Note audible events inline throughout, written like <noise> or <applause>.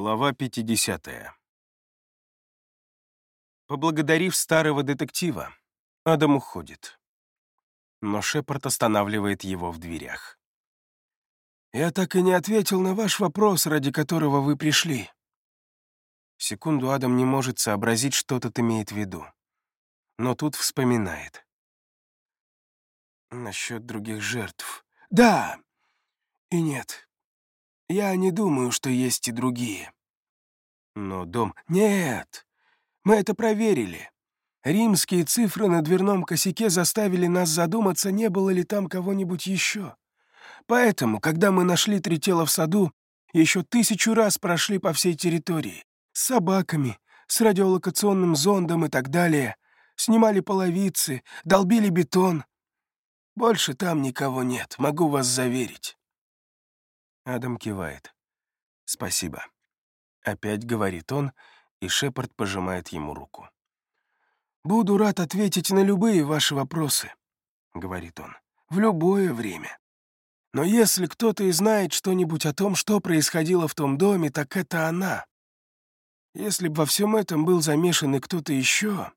Глава 50. Поблагодарив старого детектива, Адам уходит. Но Шепард останавливает его в дверях. «Я так и не ответил на ваш вопрос, ради которого вы пришли». Секунду Адам не может сообразить, что тут имеет в виду. Но тут вспоминает. Насчет других жертв. Да и нет. Я не думаю, что есть и другие. Но дом... Нет, мы это проверили. Римские цифры на дверном косяке заставили нас задуматься, не было ли там кого-нибудь еще. Поэтому, когда мы нашли три тела в саду, еще тысячу раз прошли по всей территории. С собаками, с радиолокационным зондом и так далее. Снимали половицы, долбили бетон. Больше там никого нет, могу вас заверить. Адам кивает. «Спасибо». Опять говорит он, и Шепард пожимает ему руку. «Буду рад ответить на любые ваши вопросы», — говорит он, — «в любое время. Но если кто-то и знает что-нибудь о том, что происходило в том доме, так это она. Если бы во всем этом был замешан и кто-то еще,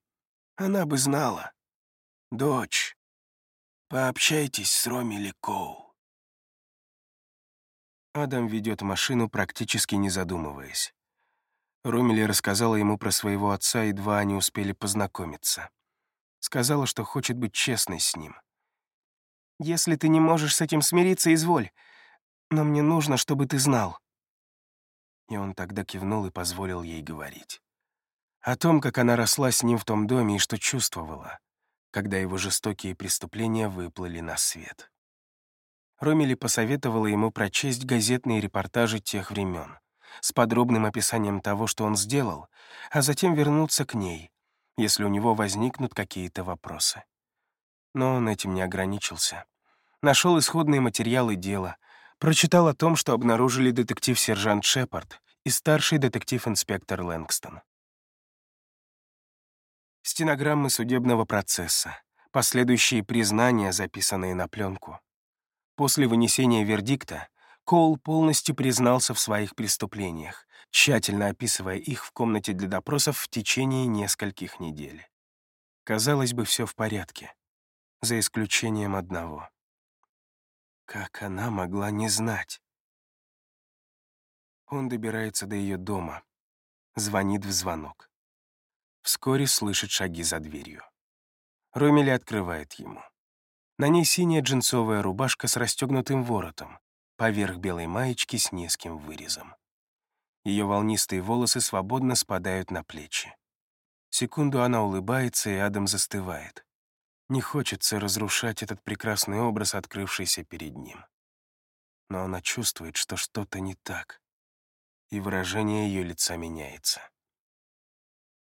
она бы знала. Дочь, пообщайтесь с Роми Коул». Адам ведет машину, практически не задумываясь. Ромили рассказала ему про своего отца, едва они успели познакомиться. Сказала, что хочет быть честной с ним. «Если ты не можешь с этим смириться, изволь. Но мне нужно, чтобы ты знал». И он тогда кивнул и позволил ей говорить. О том, как она росла с ним в том доме и что чувствовала, когда его жестокие преступления выплыли на свет. Ромили посоветовала ему прочесть газетные репортажи тех времен с подробным описанием того, что он сделал, а затем вернуться к ней, если у него возникнут какие-то вопросы. Но он этим не ограничился. Нашел исходные материалы дела, прочитал о том, что обнаружили детектив-сержант Шепард и старший детектив-инспектор Лэнгстон. Стенограммы судебного процесса, последующие признания, записанные на пленку. После вынесения вердикта Коул полностью признался в своих преступлениях, тщательно описывая их в комнате для допросов в течение нескольких недель. Казалось бы, все в порядке, за исключением одного. Как она могла не знать? Он добирается до ее дома, звонит в звонок. Вскоре слышит шаги за дверью. Ромели открывает ему. На ней синяя джинсовая рубашка с расстегнутым воротом, поверх белой маечки с низким вырезом. Ее волнистые волосы свободно спадают на плечи. Секунду она улыбается, и Адам застывает. Не хочется разрушать этот прекрасный образ, открывшийся перед ним. Но она чувствует, что что-то не так, и выражение ее лица меняется.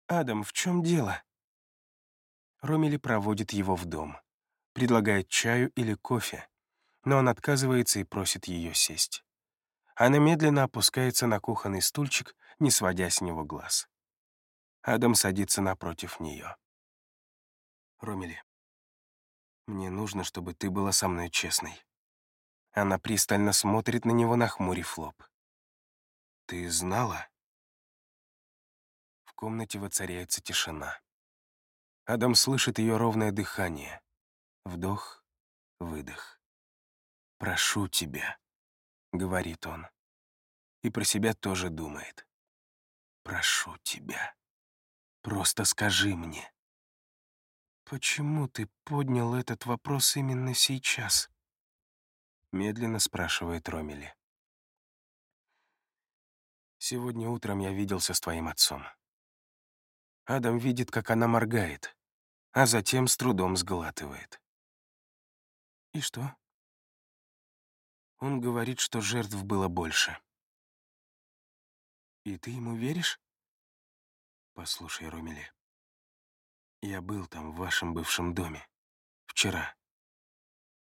«Адам, в чем дело?» Ромили проводит его в дом предлагает чаю или кофе, но он отказывается и просит ее сесть. Она медленно опускается на кухонный стульчик, не сводя с него глаз. Адам садится напротив нее. «Ромели, мне нужно, чтобы ты была со мной честной». Она пристально смотрит на него, нахмурив лоб. «Ты знала?» В комнате воцаряется тишина. Адам слышит ее ровное дыхание. Вдох, выдох. «Прошу тебя», — говорит он. И про себя тоже думает. «Прошу тебя. Просто скажи мне». «Почему ты поднял этот вопрос именно сейчас?» Медленно спрашивает Ромели. «Сегодня утром я виделся с твоим отцом. Адам видит, как она моргает, а затем с трудом сглатывает. И что? Он говорит, что жертв было больше. И ты ему веришь? Послушай, Ромели, я был там, в вашем бывшем доме, вчера.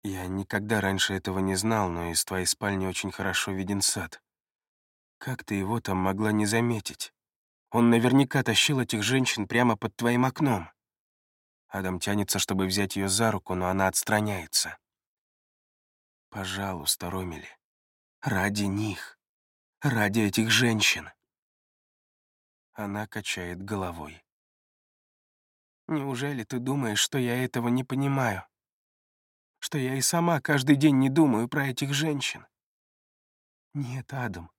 Я никогда раньше этого не знал, но из твоей спальни очень хорошо виден сад. Как ты его там могла не заметить? Он наверняка тащил этих женщин прямо под твоим окном. Адам тянется, чтобы взять ее за руку, но она отстраняется. Пожалуйста, Ромели, ради них, ради этих женщин, Она качает головой. Неужели ты думаешь, что я этого не понимаю? Что я и сама каждый день не думаю про этих женщин? Нет, Адам.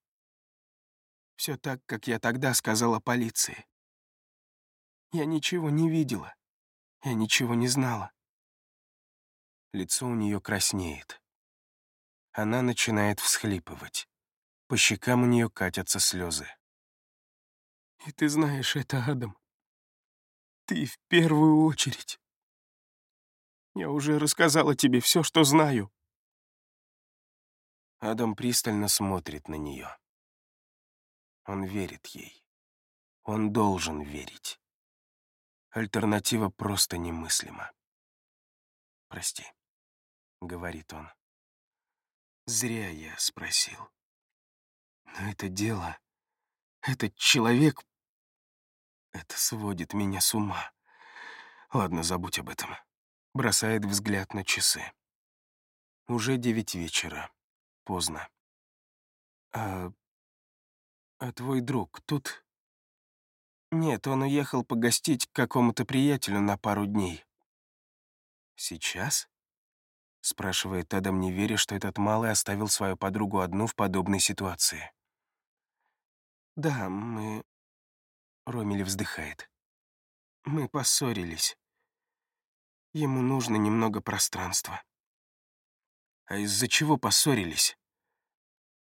Все так, как я тогда сказала полиции. Я ничего не видела. Я ничего не знала. Лицо у нее краснеет. Она начинает всхлипывать. По щекам у нее катятся слезы. И ты знаешь это, Адам. Ты в первую очередь. Я уже рассказала тебе все, что знаю. Адам пристально смотрит на нее. Он верит ей. Он должен верить. Альтернатива просто немыслима. «Прости», — говорит он. «Зря я спросил. Но это дело, этот человек, это сводит меня с ума. Ладно, забудь об этом». Бросает взгляд на часы. Уже девять вечера. Поздно. «А... а твой друг тут?» «Нет, он уехал погостить к какому-то приятелю на пару дней». «Сейчас?» — спрашивает Адам, не веря, что этот малый оставил свою подругу одну в подобной ситуации. «Да, мы...» — Ромили вздыхает. «Мы поссорились. Ему нужно немного пространства». «А из-за чего поссорились?»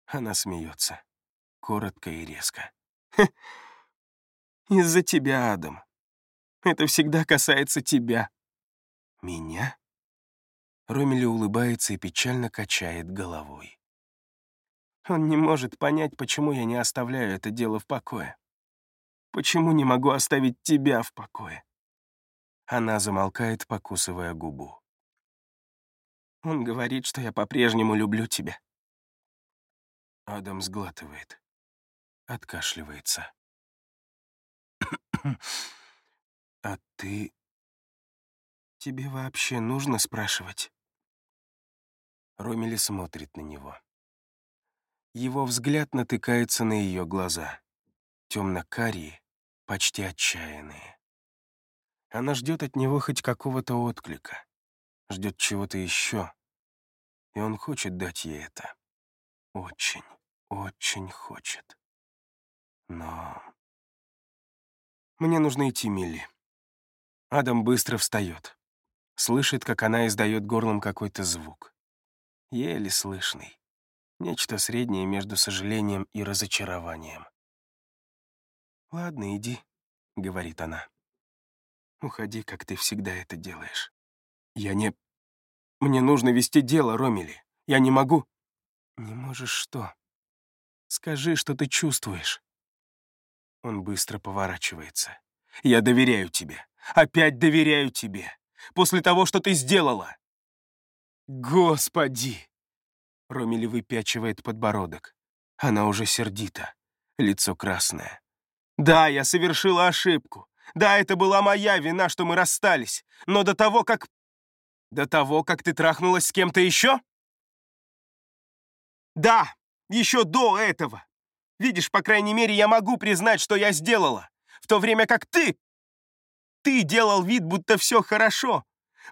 Она смеется, коротко и резко. «Из-за тебя, Адам. Это всегда касается тебя». «Меня?» Ромели улыбается и печально качает головой. Он не может понять, почему я не оставляю это дело в покое. Почему не могу оставить тебя в покое? Она замолкает, покусывая губу. Он говорит, что я по-прежнему люблю тебя. Адам сглатывает, откашливается. «А ты... Тебе вообще нужно спрашивать?» Ромели смотрит на него. Его взгляд натыкается на ее глаза. Темно-карие, почти отчаянные. Она ждет от него хоть какого-то отклика, ждет чего-то еще, и он хочет дать ей это. Очень, очень хочет. Но... Мне нужно идти, Милли. Адам быстро встает. Слышит, как она издает горлом какой-то звук. Еле слышный. Нечто среднее между сожалением и разочарованием. «Ладно, иди», — говорит она. «Уходи, как ты всегда это делаешь. Я не... Мне нужно вести дело, Ромили. Я не могу...» «Не можешь что? Скажи, что ты чувствуешь». Он быстро поворачивается. «Я доверяю тебе. Опять доверяю тебе. После того, что ты сделала». «Господи!» Ромили выпячивает подбородок. Она уже сердита. Лицо красное. «Да, я совершила ошибку. Да, это была моя вина, что мы расстались. Но до того, как... До того, как ты трахнулась с кем-то еще?» «Да, еще до этого. Видишь, по крайней мере, я могу признать, что я сделала, в то время как ты... Ты делал вид, будто все хорошо,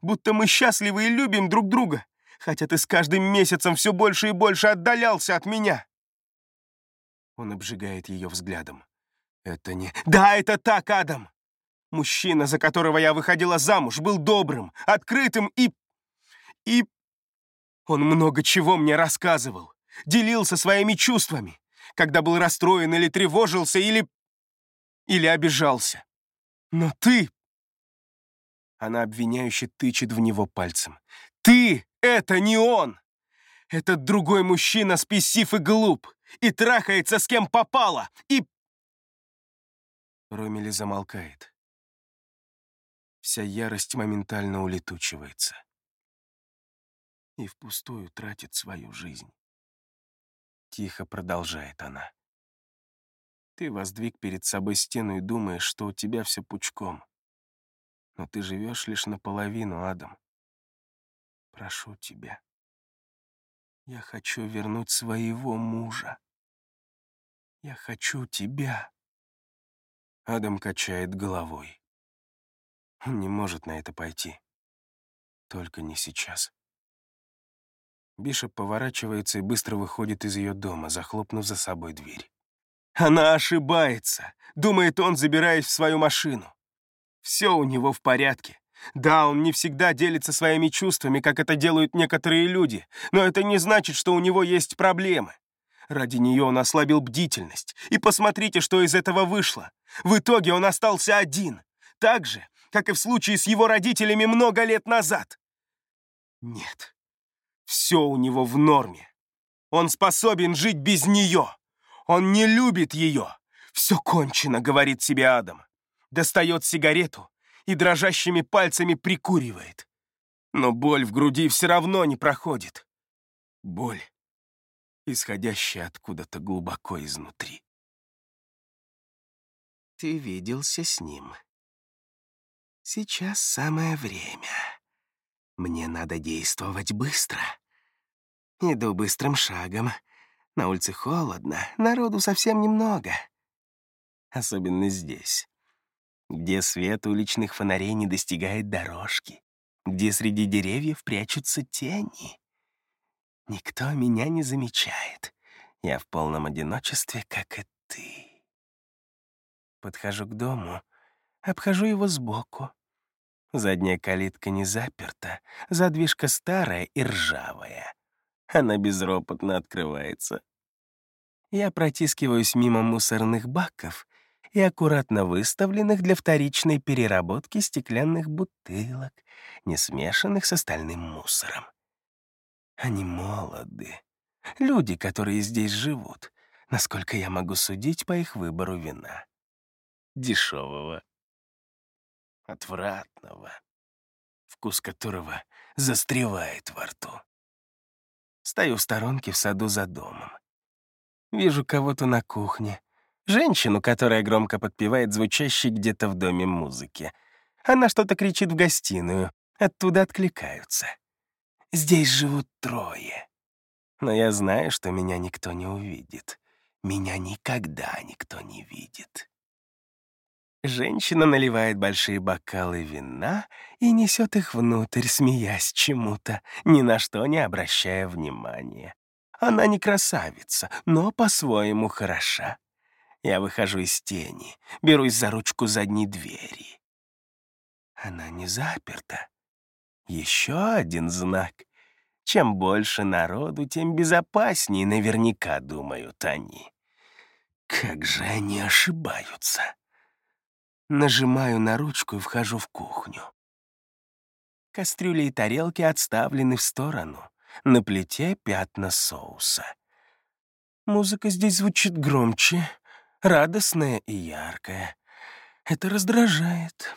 будто мы счастливы и любим друг друга, хотя ты с каждым месяцем все больше и больше отдалялся от меня. Он обжигает ее взглядом. Это не... Да, это так, Адам! Мужчина, за которого я выходила замуж, был добрым, открытым и... И... Он много чего мне рассказывал, делился своими чувствами, когда был расстроен или тревожился, или... или обижался. Но ты... Она обвиняюще тычет в него пальцем. «Ты — это не он! Этот другой мужчина спесив и глуп, и трахается с кем попало, и...» Ромели замолкает. Вся ярость моментально улетучивается. И впустую тратит свою жизнь. Тихо продолжает она. Ты воздвиг перед собой стену и думаешь, что у тебя все пучком. Но ты живешь лишь наполовину, Адам. Прошу тебя. Я хочу вернуть своего мужа. Я хочу тебя. Адам качает головой. Он не может на это пойти. Только не сейчас. Бишоп поворачивается и быстро выходит из ее дома, захлопнув за собой дверь. Она ошибается. Думает он, забираясь в свою машину. Все у него в порядке. Да, он не всегда делится своими чувствами, как это делают некоторые люди, но это не значит, что у него есть проблемы. Ради нее он ослабил бдительность. И посмотрите, что из этого вышло. В итоге он остался один. Так же, как и в случае с его родителями много лет назад. Нет, все у него в норме. Он способен жить без нее. Он не любит ее. Все кончено, говорит себе Адам. Достает сигарету и дрожащими пальцами прикуривает. Но боль в груди все равно не проходит. Боль, исходящая откуда-то глубоко изнутри. Ты виделся с ним. Сейчас самое время. Мне надо действовать быстро. Иду быстрым шагом. На улице холодно, народу совсем немного. Особенно здесь где свет уличных фонарей не достигает дорожки, где среди деревьев прячутся тени. Никто меня не замечает. Я в полном одиночестве, как и ты. Подхожу к дому, обхожу его сбоку. Задняя калитка не заперта, задвижка старая и ржавая. Она безропотно открывается. Я протискиваюсь мимо мусорных баков и аккуратно выставленных для вторичной переработки стеклянных бутылок, не смешанных с остальным мусором. Они молоды. Люди, которые здесь живут, насколько я могу судить по их выбору вина. Дешевого, отвратного, вкус которого застревает во рту. Стою в сторонке в саду за домом. Вижу кого-то на кухне, Женщину, которая громко подпевает звучащей где-то в доме музыки. Она что-то кричит в гостиную. Оттуда откликаются. Здесь живут трое. Но я знаю, что меня никто не увидит. Меня никогда никто не видит. Женщина наливает большие бокалы вина и несет их внутрь, смеясь чему-то, ни на что не обращая внимания. Она не красавица, но по-своему хороша. Я выхожу из тени, берусь за ручку задней двери. Она не заперта. Еще один знак. Чем больше народу, тем безопаснее, наверняка, думают они. Как же они ошибаются. Нажимаю на ручку и вхожу в кухню. Кастрюли и тарелки отставлены в сторону. На плите пятна соуса. Музыка здесь звучит громче, радостная и яркая. Это раздражает.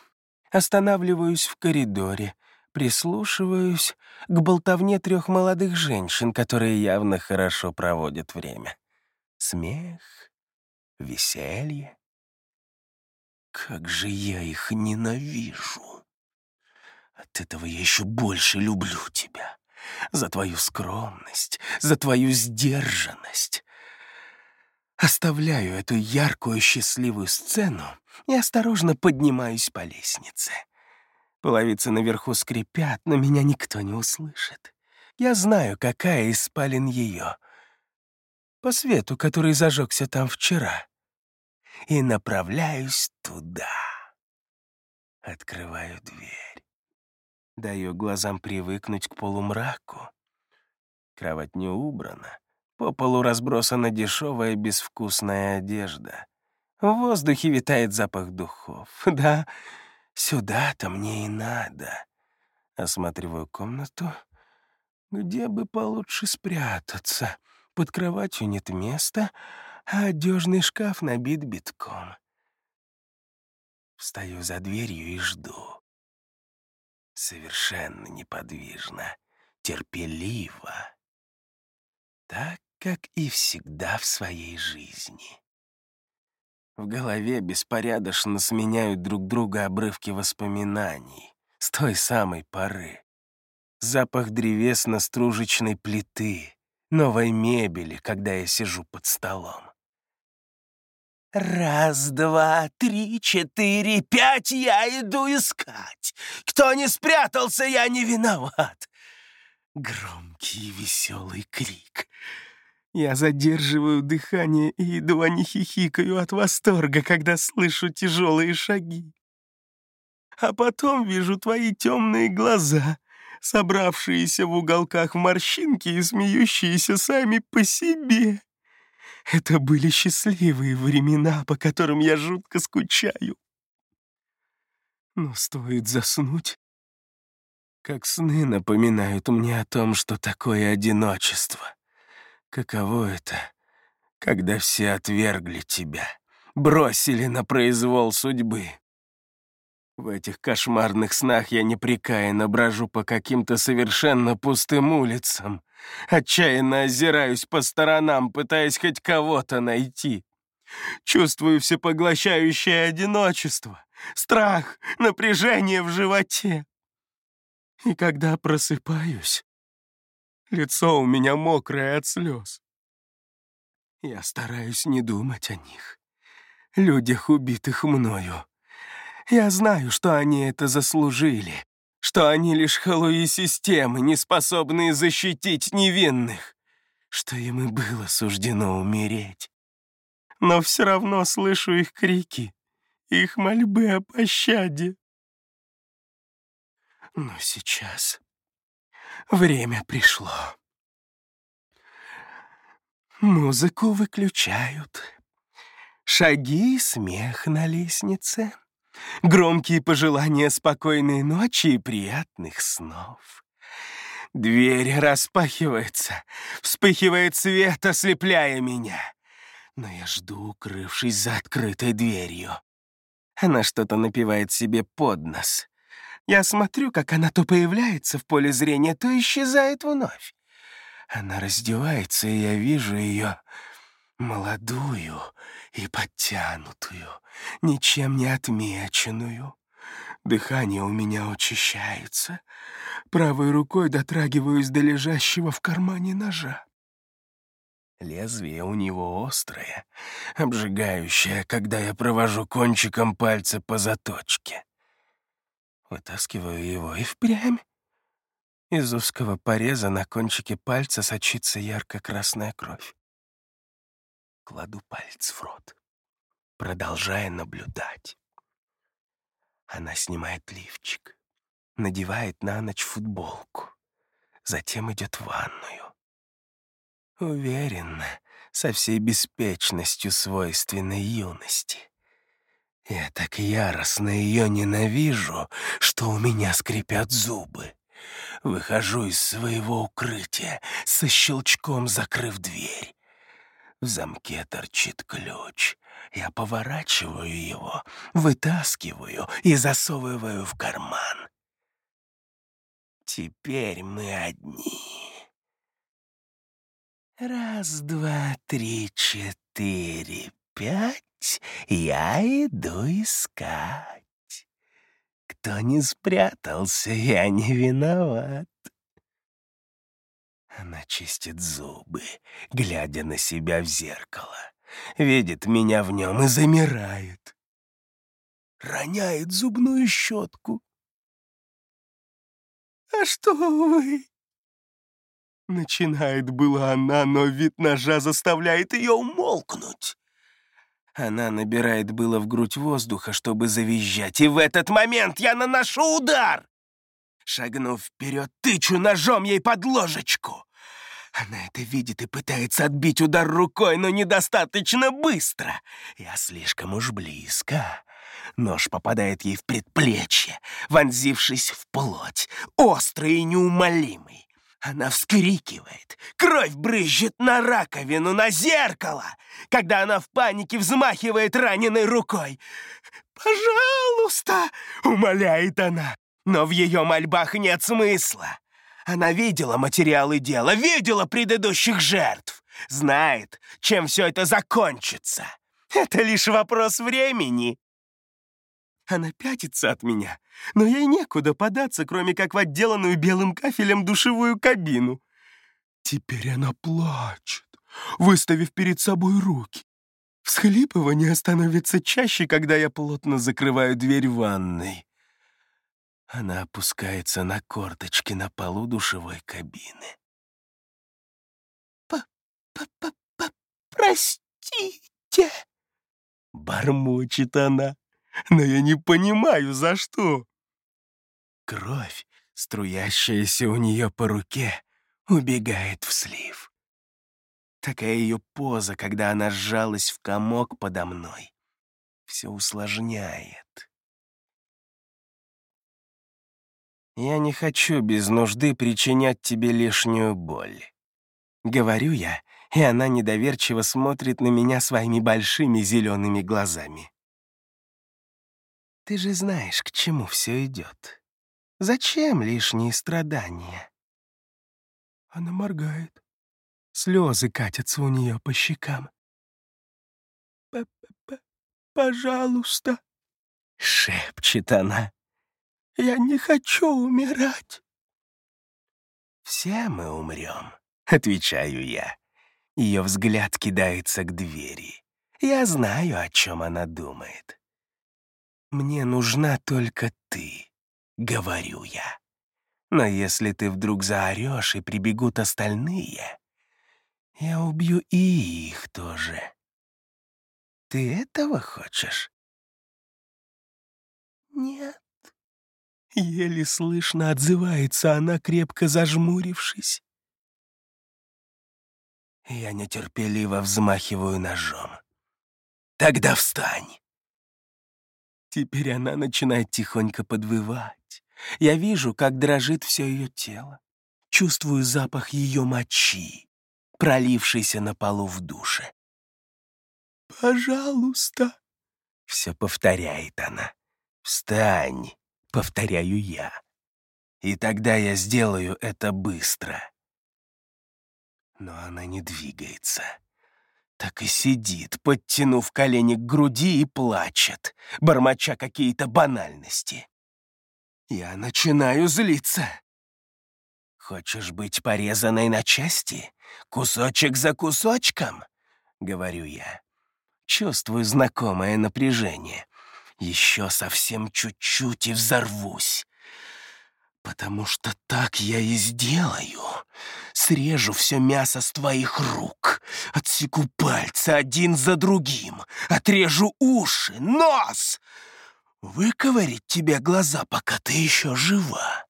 Останавливаюсь в коридоре, прислушиваюсь к болтовне трех молодых женщин, которые явно хорошо проводят время. Смех, веселье. Как же я их ненавижу. От этого я еще больше люблю тебя. За твою скромность, за твою сдержанность. Оставляю эту яркую счастливую сцену и осторожно поднимаюсь по лестнице. Половицы наверху скрипят, но меня никто не услышит. Я знаю, какая из спален ее. По свету, который зажегся там вчера. И направляюсь туда. Открываю дверь. Даю глазам привыкнуть к полумраку. Кровать не убрана. По полу разбросана дешевая безвкусная одежда. В воздухе витает запах духов. <laughs> Да, сюда-то мне и надо. Осматриваю комнату. Где бы получше спрятаться? Под кроватью нет места, а одежный шкаф набит битком. Встаю за дверью и жду. Совершенно неподвижно, терпеливо. Так как и всегда в своей жизни. В голове беспорядочно сменяют друг друга обрывки воспоминаний с той самой поры. Запах древесно-стружечной плиты, новой мебели, когда я сижу под столом. Раз, два, три, четыре, пять я иду искать. Кто не спрятался, я не виноват. Громкий веселый крик. Я задерживаю дыхание и едва не хихикаю от восторга, когда слышу тяжелые шаги. А потом вижу твои темные глаза, собравшиеся в уголках морщинки и смеющиеся сами по себе. Это были счастливые времена, по которым я жутко скучаю. Но стоит заснуть, как сны напоминают мне о том, что такое одиночество. Каково это, когда все отвергли тебя, бросили на произвол судьбы? В этих кошмарных снах я непрекаянно брожу по каким-то совершенно пустым улицам, отчаянно озираюсь по сторонам, пытаясь хоть кого-то найти. Чувствую всепоглощающее одиночество, страх, напряжение в животе. И когда просыпаюсь, лицо у меня мокрое от слез. Я стараюсь не думать о них, людях, убитых мною. Я знаю, что они это заслужили, что они лишь халуи системы, не способные защитить невинных, что им и было суждено умереть. Но все равно слышу их крики, их мольбы о пощаде. Но сейчас время пришло. Музыку выключают. Шаги и смех на лестнице. Громкие пожелания спокойной ночи и приятных снов. Дверь распахивается, вспыхивает свет, ослепляя меня. Но я жду, укрывшись за открытой дверью. Она что-то напевает себе под нос. Я смотрю, как она то появляется в поле зрения, то исчезает вновь. Она раздевается, и я вижу ее молодую и подтянутую, ничем не отмеченную. Дыхание у меня учащается. Правой рукой дотрагиваюсь до лежащего в кармане ножа. Лезвие у него острое, обжигающее, когда я провожу кончиком пальца по заточке. Вытаскиваю его и впрямь. Из узкого пореза на кончике пальца сочится ярко-красная кровь. Кладу палец в рот, продолжая наблюдать. Она снимает лифчик, надевает на ночь футболку, затем идет в ванную. Уверенно, со всей беспечностью свойственной юности. Я так яростно ее ненавижу, что у меня скрипят зубы. Выхожу из своего укрытия, со щелчком закрыв дверь. В замке торчит ключ. Я поворачиваю его, вытаскиваю и засовываю в карман. Теперь мы одни. Раз, два, три, четыре, пять я иду искать. Кто не спрятался, я не виноват. Она чистит зубы, глядя на себя в зеркало. Видит меня в нем и замирает. Роняет зубную щетку. «А что вы?» Начинает была она, но вид ножа заставляет ее умолкнуть. Она набирает было в грудь воздуха, чтобы завизжать, и в этот момент я наношу удар. Шагнув вперед, тычу ножом ей под ложечку. Она это видит и пытается отбить удар рукой, но недостаточно быстро. Я слишком уж близко. Нож попадает ей в предплечье, вонзившись в плоть, острый и неумолимый. Она вскрикивает. Кровь брызжет на раковину, на зеркало, когда она в панике взмахивает раненой рукой. «Пожалуйста!» — умоляет она. Но в ее мольбах нет смысла. Она видела материалы дела, видела предыдущих жертв. Знает, чем все это закончится. Это лишь вопрос времени. Она пятится от меня, но ей некуда податься, кроме как в отделанную белым кафелем душевую кабину. Теперь она плачет, выставив перед собой руки. Всхлипывание становится чаще, когда я плотно закрываю дверь ванной. Она опускается на корточки на полу душевой кабины. «Простите!» — бормочет она, но я не понимаю, за что. Кровь, струящаяся у нее по руке, убегает в слив. Такая ее поза, когда она сжалась в комок подо мной, все усложняет. Я не хочу без нужды причинять тебе лишнюю боль. Говорю я, и она недоверчиво смотрит на меня своими большими зелеными глазами. Ты же знаешь, к чему все идет. Зачем лишние страдания? Она моргает. Слезы катятся у нее по щекам. П -п -п «Пожалуйста», — шепчет она. «Я не хочу умирать». «Все мы умрем», — отвечаю я. Ее взгляд кидается к двери. Я знаю, о чем она думает. «Мне нужна только ты», — говорю я. «Но если ты вдруг заорешь и прибегут остальные, я убью и их тоже. Ты этого хочешь?» «Нет», — еле слышно отзывается она, крепко зажмурившись. Я нетерпеливо взмахиваю ножом. «Тогда встань!» Теперь она начинает тихонько подвывать. Я вижу, как дрожит все ее тело. Чувствую запах ее мочи, пролившейся на полу в душе. «Пожалуйста!» — все повторяет она. «Встань!» — повторяю я. И тогда я сделаю это быстро. Но она не двигается. Так и сидит, подтянув колени к груди и плачет, бормоча какие-то банальности. Я начинаю злиться. «Хочешь быть порезанной на части? Кусочек за кусочком?» — говорю я. Чувствую знакомое напряжение. Еще совсем чуть-чуть и взорвусь. Потому что так я и сделаю. Срежу все мясо с твоих рук, отсеку пальцы один за другим, отрежу уши, нос, выковырить тебе глаза, пока ты еще жива.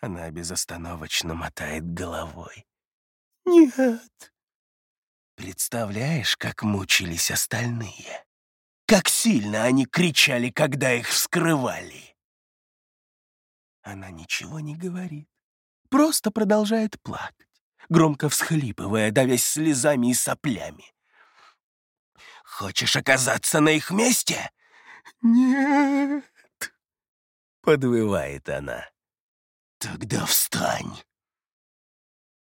Она безостановочно мотает головой. Нет. Представляешь, как мучились остальные? Как сильно они кричали, когда их вскрывали? Она ничего не говорит, просто продолжает плакать, громко всхлипывая, давясь слезами и соплями. «Хочешь оказаться на их месте?» «Нет», — подвывает она. «Тогда встань!»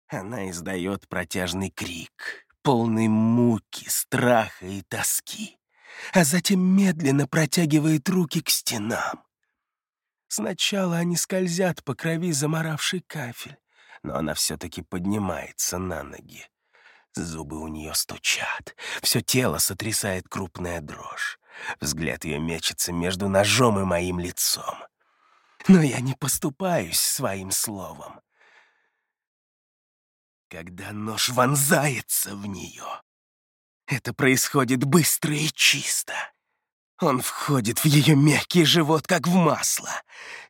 Она издает протяжный крик, полный муки, страха и тоски, а затем медленно протягивает руки к стенам. Сначала они скользят по крови заморавший кафель, но она все-таки поднимается на ноги. Зубы у нее стучат, все тело сотрясает крупная дрожь. Взгляд ее мечется между ножом и моим лицом. Но я не поступаюсь своим словом. Когда нож вонзается в нее, это происходит быстро и чисто. Он входит в ее мягкий живот, как в масло.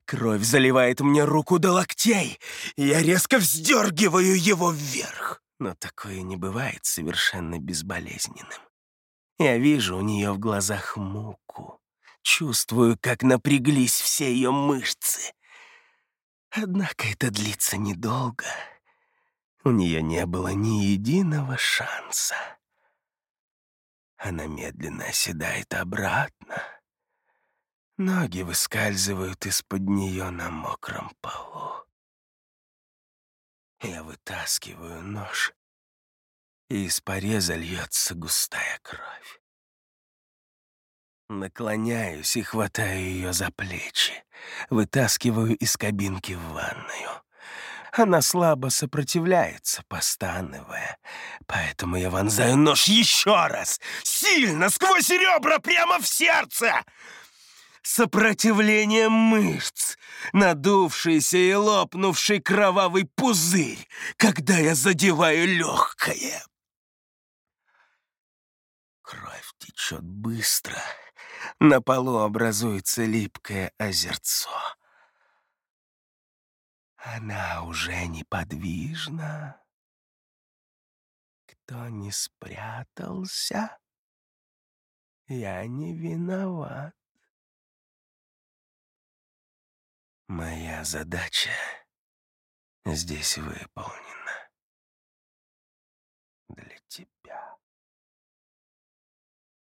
Кровь заливает мне руку до локтей, и я резко вздергиваю его вверх. Но такое не бывает совершенно безболезненным. Я вижу у нее в глазах муку. Чувствую, как напряглись все ее мышцы. Однако это длится недолго. У нее не было ни единого шанса. Она медленно оседает обратно. Ноги выскальзывают из-под нее на мокром полу. Я вытаскиваю нож, и из пореза льется густая кровь. Наклоняюсь и хватаю ее за плечи, вытаскиваю из кабинки в ванную. Она слабо сопротивляется, постановая. Поэтому я вонзаю нож еще раз, сильно, сквозь ребра, прямо в сердце. Сопротивление мышц, надувшийся и лопнувший кровавый пузырь, когда я задеваю легкое. Кровь течет быстро. На полу образуется липкое озерцо. Она уже неподвижна. Кто не спрятался, я не виноват. Моя задача здесь выполнена.